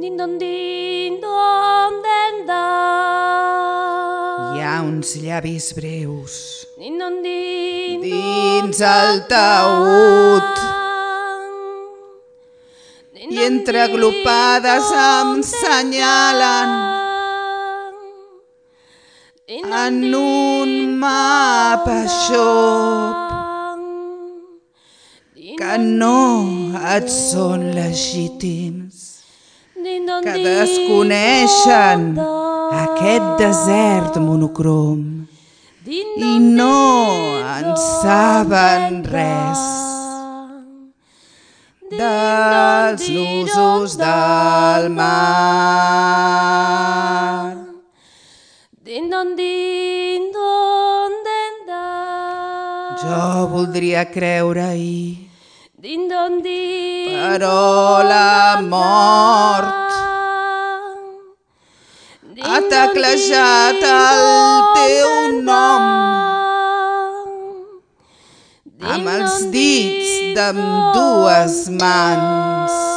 Din don din don den da. Hi ha uns llavis breus Din don din dins el taüt. i don entre glopades em don senyalen. don en un mapa xop que no et són legítims, que desconeixen aquest desert monocrom. I no en saben res. Dels nusos del mar. Din don din don den. Jo voldria creure-hi, Din don din però la mort. Din ha teclejat el teu nom. amb els dits d'ambdues don mans.